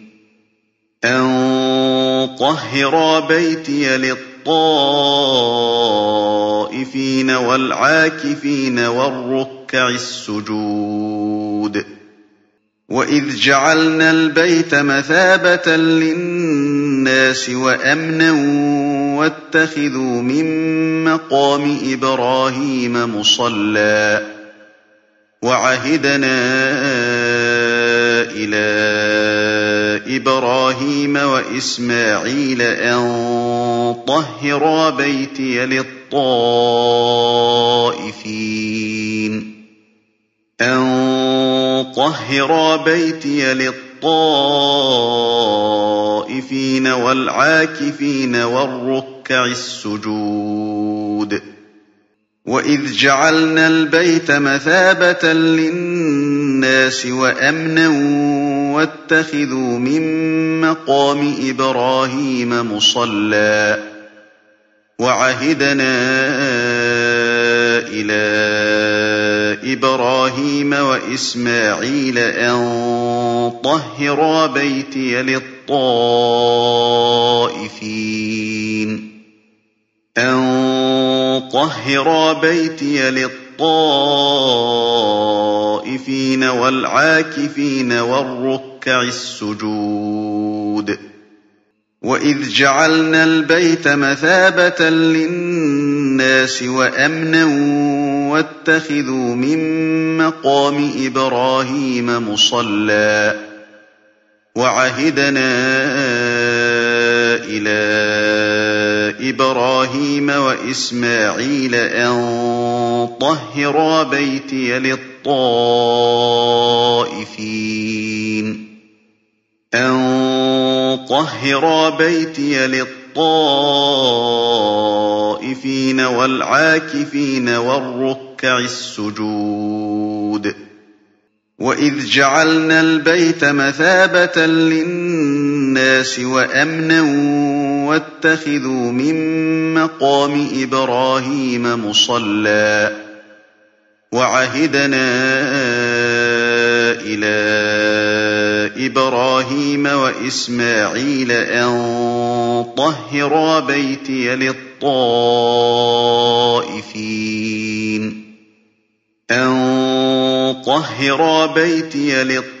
Speaker 2: أَن طَهِّرَا بَيْتِيَ لِلطَّائِفِينَ وَالْعَاكِفِينَ وَالرُّكَّعِ السُّجُودِ وَإِذْ جَعَلْنَا الْبَيْتَ مَثَابَةً لِّلنَّاسِ وَأَمْنًا وَاتَّخِذُوا مِن مَّقَامِ إِبْرَاهِيمَ مُصَلًّى ۖ وَعَهِدْنَا إِلَىٰ إِبْرَاهِيمَ وَإِسْمَاعِيلَ أَن طَهِّرَا بَيْتِيَ لِلطَّائِفِينَ. أَن طَهِّرَا بَيْتِيَ لِلطَّائِفِينَ وَالْعَاكِفِينَ وَالرُّكَّعِ السُّجُودِ. وَإِذْ جَعَلْنَا الْبَيْتَ مَثَابَةً لِّلنَّاسِ وَأَمْنًا وَاتَّخِذُوا مِن مَّقَامِ إِبْرَاهِيمَ مُصَلًّى ۖ وَعَهِدْنَا إِلَىٰ إِبْرَاهِيمَ وَإِسْمَاعِيلَ أَن طَهِّرَا بَيْتِيَ لِلطَّائِفِينَ. أَن طَهِّرَا بَيْتِيَ لِلطَّائِفِينَ. وَالْعَاكِفِينَ وَالرُّكَّعِ السُّجُودِ وَإِذْ جَعَلْنَا الْبَيْتَ مَثَابَةً لِّلنَّاسِ وَأَمْنًا وَاتَّخِذُوا مِن مَّقَامِ إِبْرَاهِيمَ مُصَلًّى وَعَهِدْنَا إِلَىٰ إِبْرَاهِيمَ وَإِسْمَاعِيلَ أَن طَهِّرَا بَيْتِيَ لِلطَّائِفِينَ. أَن طَهِّرَا بَيْتِيَ لِلطَّائِفِينَ وَالْعَاكِفِينَ وَالرُّكَّعِ السُّجُودِ. وَإِذْ جَعَلْنَا الْبَيْتَ مَثَابَةً لِّلنَّاسِ وَأَمْنًا وَاتَّخِذُوا مِن مَّقَامِ إِبْرَاهِيمَ مُصَلًّى وَعَهِدْنَا إِلَىٰ إِبْرَاهِيمَ وَإِسْمَاعِيلَ أَن طَهِّرَا بَيْتِيَ لِلطَّائِفِينَ. أَن طَهِّرَا بَيْتِيَ لِلطَّائِفِينَ.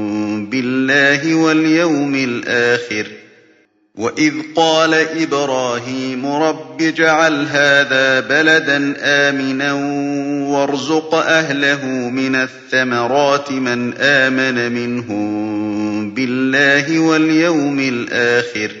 Speaker 2: بِاللَّهِ وَالْيَوْمِ الْآخِرِ ۖ. وَإِذْ قَالَ إِبْرَاهِيمُ رَبِّ اجْعَلْ هَٰذَا بَلَدًا آمِنًا وَارْزُقْ أَهْلَهُ مِنَ الثَّمَرَاتِ مَنْ آمَنَ مِنْهُم بِاللَّهِ وَالْيَوْمِ الْآخِرِ ۖ.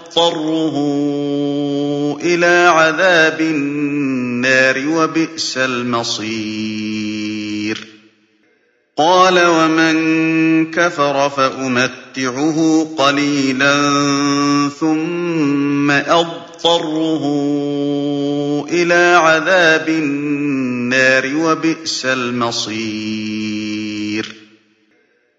Speaker 2: إِلَىٰ عَذَابِ النَّارِ ۖ وَبِئْسَ الْمَصِيرُ. قَالَ وَمَن كَفَرَ فَأُمَتِّعُهُ قَلِيلًا ثُمَّ أَضْطَرُّهُ إِلَىٰ عَذَابِ النَّارِ ۖ وَبِئْسَ الْمَصِيرُ.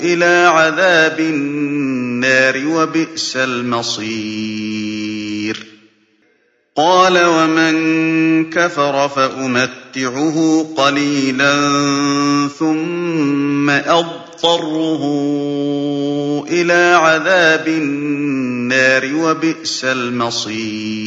Speaker 2: إِلَىٰ عَذَابِ النَّارِ ۖ وَبِئْسَ الْمَصِيرُ قَالَ وَمَن كَفَرَ فَأُمَتِّعُهُ قَلِيلًا ثُمَّ أَضْطَرُّهُ إِلَىٰ عَذَابِ النَّارِ ۖ وَبِئْسَ الْمَصِيرُ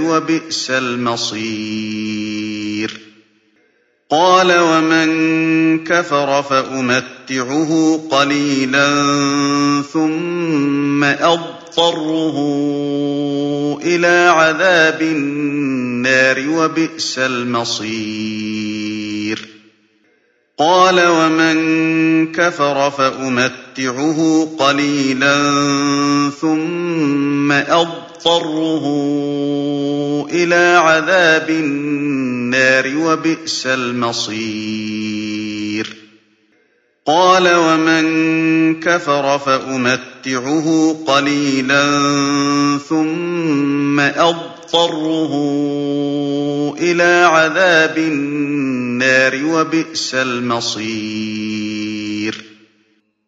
Speaker 2: وَبِئْسَ الْمَصِيرُ. قَالَ وَمَن كَفَرَ فَأُمَتِّعُهُ قَلِيلًا ثُمَّ أَضْطَرُّهُ إِلَىٰ عَذَابِ النَّارِ ۖ وَبِئْسَ الْمَصِيرُ. قَالَ وَمَن كَفَرَ فَأُمَتِّعُهُ قَلِيلًا ثُمَّ أَضْطَرُّهُ إِلَىٰ عَذَابِ النَّارِ ۖ وَبِئْسَ الْمَصِيرُ قَالَ وَمَن كَفَرَ فَأُمَتِّعُهُ قَلِيلًا ثُمَّ أَضْطَرُّهُ إِلَىٰ عَذَابِ النَّارِ ۖ وَبِئْسَ الْمَصِيرُ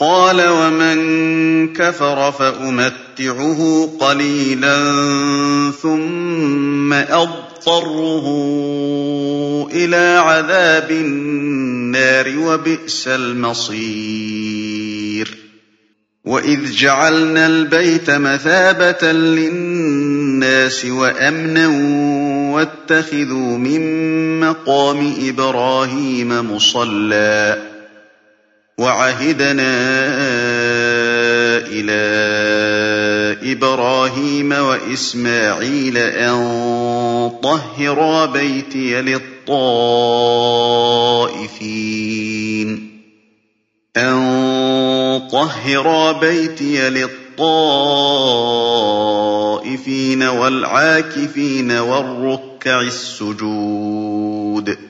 Speaker 2: قَالَ وَمَن كَفَرَ فَأُمَتِّعُهُ قَلِيلًا ثُمَّ أَضْطَرُّهُ إِلَىٰ عَذَابِ النَّارِ ۖ وَبِئْسَ الْمَصِيرُ. وَإِذْ جَعَلْنَا الْبَيْتَ مَثَابَةً لِّلنَّاسِ وَأَمْنًا وَاتَّخِذُوا مِن مَّقَامِ إِبْرَاهِيمَ مُصَلًّى. وَعَهِدْنَا إِلَىٰ إِبْرَاهِيمَ وَإِسْمَاعِيلَ أَن طَهِّرَا بَيْتِيَ لِلطَّائِفِينَ. أَن طَهِّرَا بَيْتِيَ لِلطَّائِفِينَ وَالْعَاكِفِينَ وَالرُّكَّعِ السُّجُودِ.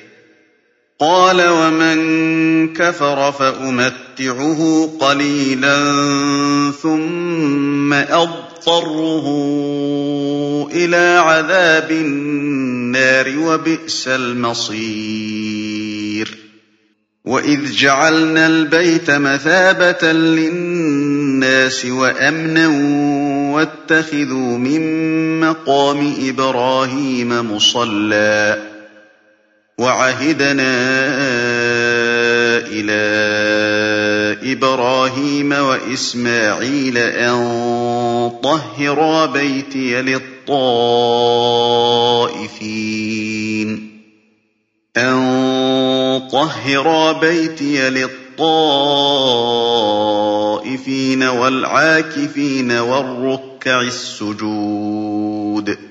Speaker 2: قَالَ وَمَن كَفَرَ فَأُمَتِّعُهُ قَلِيلًا ثُمَّ أَضْطَرُّهُ إِلَىٰ عَذَابِ النَّارِ ۖ وَبِئْسَ الْمَصِيرُ. وَإِذْ جَعَلْنَا الْبَيْتَ مَثَابَةً لِّلنَّاسِ وَأَمْنًا وَاتَّخِذُوا مِن مَّقَامِ إِبْرَاهِيمَ مُصَلًّى. وَعَهِدْنَا إِلَىٰ إِبْرَاهِيمَ وَإِسْمَاعِيلَ أَن طَهِّرَا بَيْتِيَ لِلطَّائِفِينَ. أَن طَهِّرَا بَيْتِيَ لِلطَّائِفِينَ وَالْعَاكِفِينَ وَالرُّكَّعِ السُّجُودِ.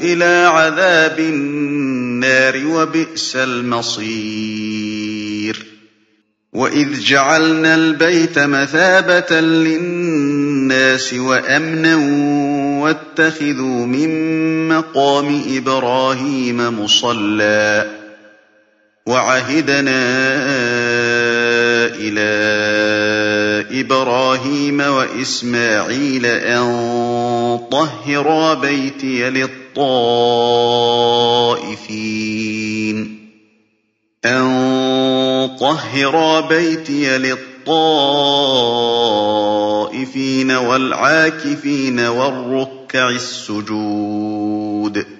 Speaker 2: إِلَىٰ عَذَابِ النَّارِ ۖ وَبِئْسَ الْمَصِيرُ. وَإِذْ جَعَلْنَا الْبَيْتَ مَثَابَةً لِّلنَّاسِ وَأَمْنًا وَاتَّخِذُوا مِن مَّقَامِ إِبْرَاهِيمَ مُصَلًّى. وَعَهِدْنَا إِلَىٰ إِبْرَاهِيمَ وَإِسْمَاعِيلَ أَن طَهِّرَا بَيْتِيَ لِلطَّائِفِينَ. أَن طَهِّرَا بَيْتِيَ لِلطَّائِفِينَ وَالْعَاكِفِينَ وَالرُّكَّعِ السُّجُودِ.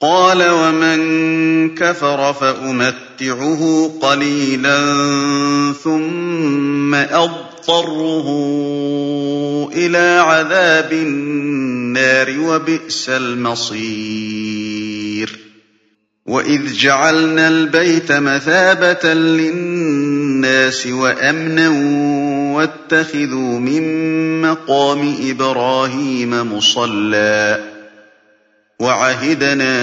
Speaker 2: قال ومن كفر فأمتعه قليلا ثم أضطره إلى عذاب النار وبئس المصير. وإذ جعلنا البيت مثابة للناس وأمنا واتخذوا من مقام إبراهيم مصلى. وعهدنا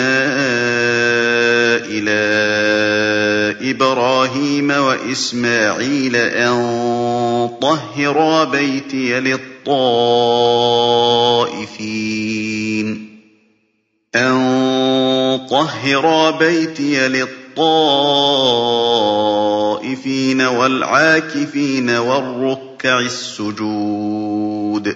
Speaker 2: إلى إبراهيم وإسماعيل أن طهرا بيتي للطائفين. أن طهرا بيتي للطائفين والعاكفين والركع السجود.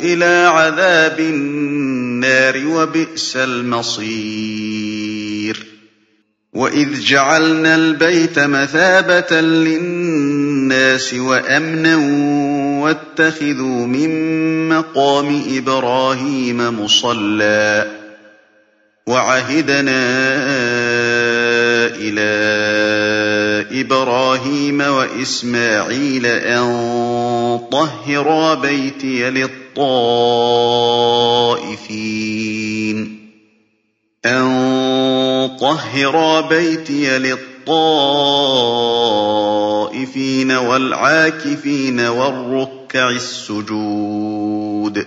Speaker 2: إلى عذاب النار وبئس المصير وإذ جعلنا البيت مثابة للناس وأمنا واتخذوا من مقام إبراهيم مصلى وعهدنا إلى إبراهيم وإسماعيل أن طهرا بيتي للطائفين. أن طهرا بيتي للطائفين والعاكفين والركع السجود.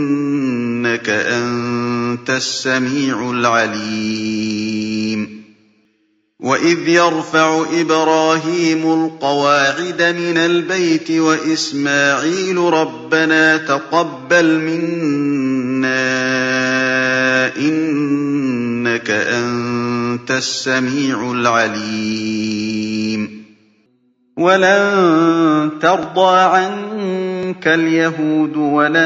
Speaker 2: أَنتَ السَّمِيعُ الْعَلِيمُ. وَإِذْ يَرْفَعُ إِبْرَاهِيمُ الْقَوَاعِدَ مِنَ الْبَيْتِ وَإِسْمَاعِيلُ رَبَّنَا تَقَبَّلْ مِنَّا إِنَّكَ أَنتَ السَّمِيعُ الْعَلِيمُ.
Speaker 1: وَلَن تَرْضَىٰ عَنكَ الْيَهُودُ وَلَا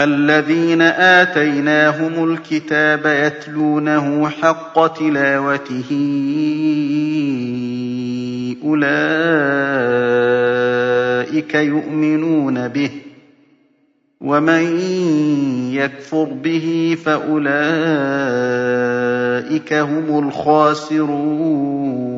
Speaker 1: الَّذِينَ آتَيْنَاهُمُ الْكِتَابَ يَتْلُونَهُ حَقَّ تِلَاوَتِهِ أُولَٰئِكَ يُؤْمِنُونَ بِهِ ۗ وَمَن يَكْفُرْ بِهِ فَأُولَٰئِكَ هُمُ الْخَاسِرُونَ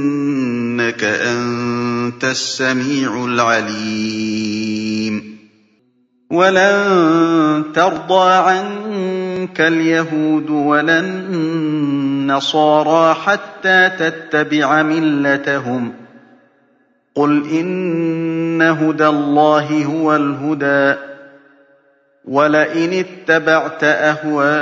Speaker 2: إِنَّكَ أَنتَ السَّمِيعُ الْعَلِيمُ.
Speaker 1: وَلَن تَرْضَىٰ عَنكَ الْيَهُودُ وَلَا النَّصَارَىٰ حَتَّىٰ تَتَّبِعَ مِلَّتَهُمْ ۗ. قُلْ إِنَّ هُدَى اللَّهِ هُوَ الْهُدَىٰ ۗ. وَلَئِنِ اتَّبَعْتَ أَهْوَاءَهُم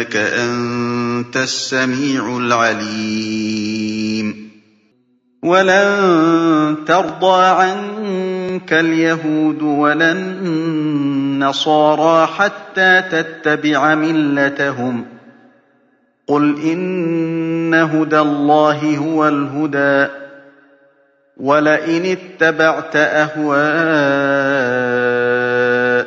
Speaker 2: إِنَّكَ أَنتَ السَّمِيعُ الْعَلِيمُ.
Speaker 1: وَلَن تَرْضَىٰ عَنكَ الْيَهُودُ وَلَا النَّصَارَىٰ حَتَّىٰ تَتَّبِعَ مِلَّتَهُمْ ۗ. قُلْ إِنَّ هُدَى اللَّهِ هُوَ الْهُدَىٰ ۗ. وَلَئِنِ اتَّبَعْتَ أَهْوَاءَهُم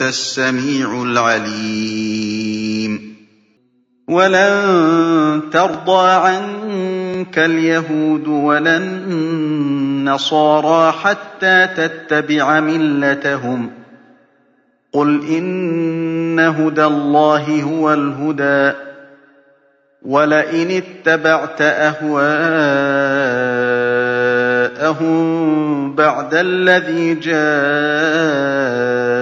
Speaker 2: السَّمِيعُ الْعَلِيمُ.
Speaker 1: وَلَن تَرْضَىٰ عَنكَ الْيَهُودُ وَلَا النَّصَارَىٰ حَتَّىٰ تَتَّبِعَ مِلَّتَهُمْ ۗ. قُلْ إِنَّ هُدَى اللَّهِ هُوَ الْهُدَىٰ ۗ. وَلَئِنِ اتَّبَعْتَ أَهْوَاءَهُم بَعْدَ الَّذِي جَاءَكَ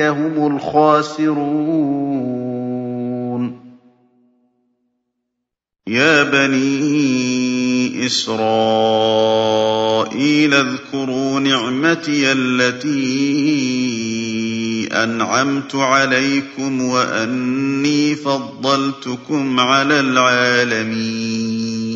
Speaker 1: هُمُ الْخَاسِرُونَ
Speaker 2: يَا بَنِي إِسْرَائِيلَ اذْكُرُوا نِعْمَتِيَ الَّتِي أَنْعَمْتُ عَلَيْكُمْ وَأَنِّي فَضَّلْتُكُمْ عَلَى الْعَالَمِينَ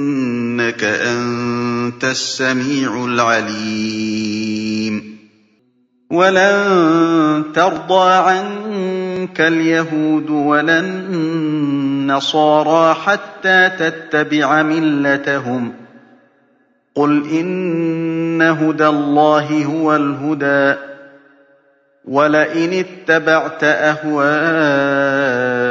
Speaker 2: إنك أنت السميع العليم.
Speaker 1: ولن ترضى عنك اليهود ولا النصارى حتى تتبع ملتهم. قل إن هدى الله هو الهدى. ولئن اتبعت أهواءهم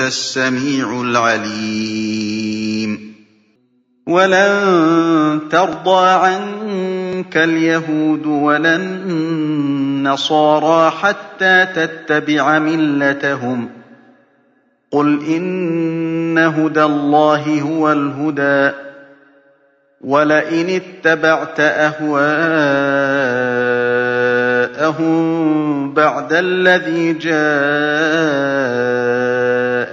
Speaker 2: السَّمِيعُ الْعَلِيمُ.
Speaker 1: وَلَن تَرْضَىٰ عَنكَ الْيَهُودُ وَلَا النَّصَارَىٰ حَتَّىٰ تَتَّبِعَ مِلَّتَهُمْ ۗ. قُلْ إِنَّ هُدَى اللَّهِ هُوَ الْهُدَىٰ ۗ. وَلَئِنِ اتَّبَعْتَ أَهْوَاءَهُم بَعْدَ الَّذِي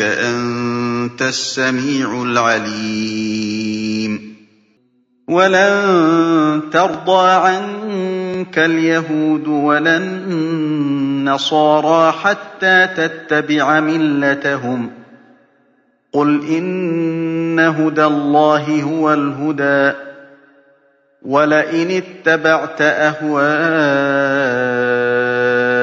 Speaker 2: إِنَّكَ أَنتَ السَّمِيعُ الْعَلِيمُ.
Speaker 1: وَلَن تَرْضَىٰ عَنكَ الْيَهُودُ وَلَا النَّصَارَىٰ حَتَّىٰ تَتَّبِعَ مِلَّتَهُمْ ۗ. قُلْ إِنَّ هُدَى اللَّهِ هُوَ الْهُدَىٰ ۗ. وَلَئِنِ اتَّبَعْتَ أَهْوَاءَهُم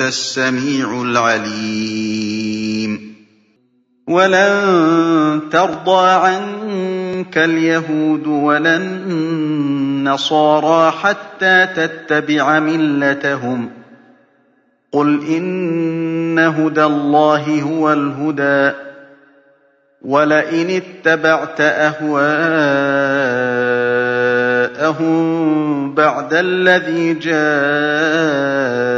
Speaker 2: السَّمِيعُ الْعَلِيمُ.
Speaker 1: وَلَن تَرْضَىٰ عَنكَ الْيَهُودُ وَلَا النَّصَارَىٰ حَتَّىٰ تَتَّبِعَ مِلَّتَهُمْ ۗ. قُلْ إِنَّ هُدَى اللَّهِ هُوَ الْهُدَىٰ ۗ. وَلَئِنِ اتَّبَعْتَ أَهْوَاءَهُم بَعْدَ الَّذِي جَاءَكَ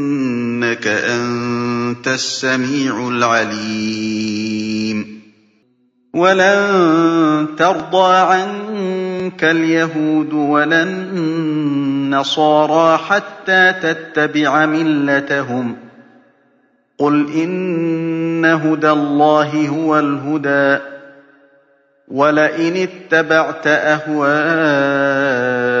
Speaker 2: إِنَّكَ أَنتَ السَّمِيعُ الْعَلِيمُ.
Speaker 1: وَلَن تَرْضَىٰ عَنكَ الْيَهُودُ وَلَا النَّصَارَىٰ حَتَّىٰ تَتَّبِعَ مِلَّتَهُمْ ۗ. قُلْ إِنَّ هُدَى اللَّهِ هُوَ الْهُدَىٰ ۗ. وَلَئِنِ اتَّبَعْتَ أَهْوَاءَهُم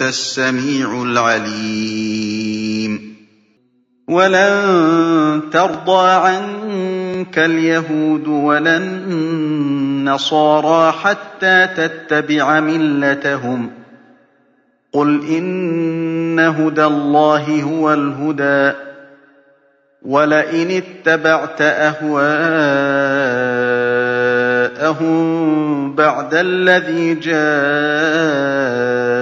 Speaker 2: السميع العليم.
Speaker 1: ولن ترضى عنك اليهود ولا النصارى حتى تتبع ملتهم. قل إن هدى الله هو الهدى. ولئن اتبعت أهواءهم بعد الذي جاءك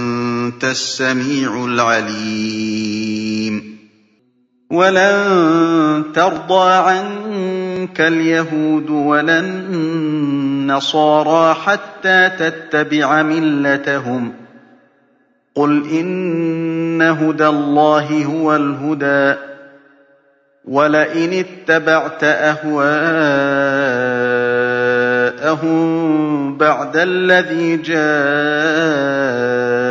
Speaker 2: السميع العليم.
Speaker 1: ولن ترضى عنك اليهود ولا النَّصَارَىٰ حَتَّىٰ تَتَّبِعَ مِلَّتَهُمْ ۗ. قُلْ إِنَّ هُدَى اللَّهِ هُوَ الْهُدَىٰ ۗ. وَلَئِنِ اتَّبَعْتَ أَهْوَاءَهُم بَعْدَ الَّذِي جَاءَكَ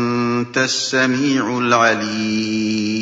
Speaker 2: أنت السميع العليم.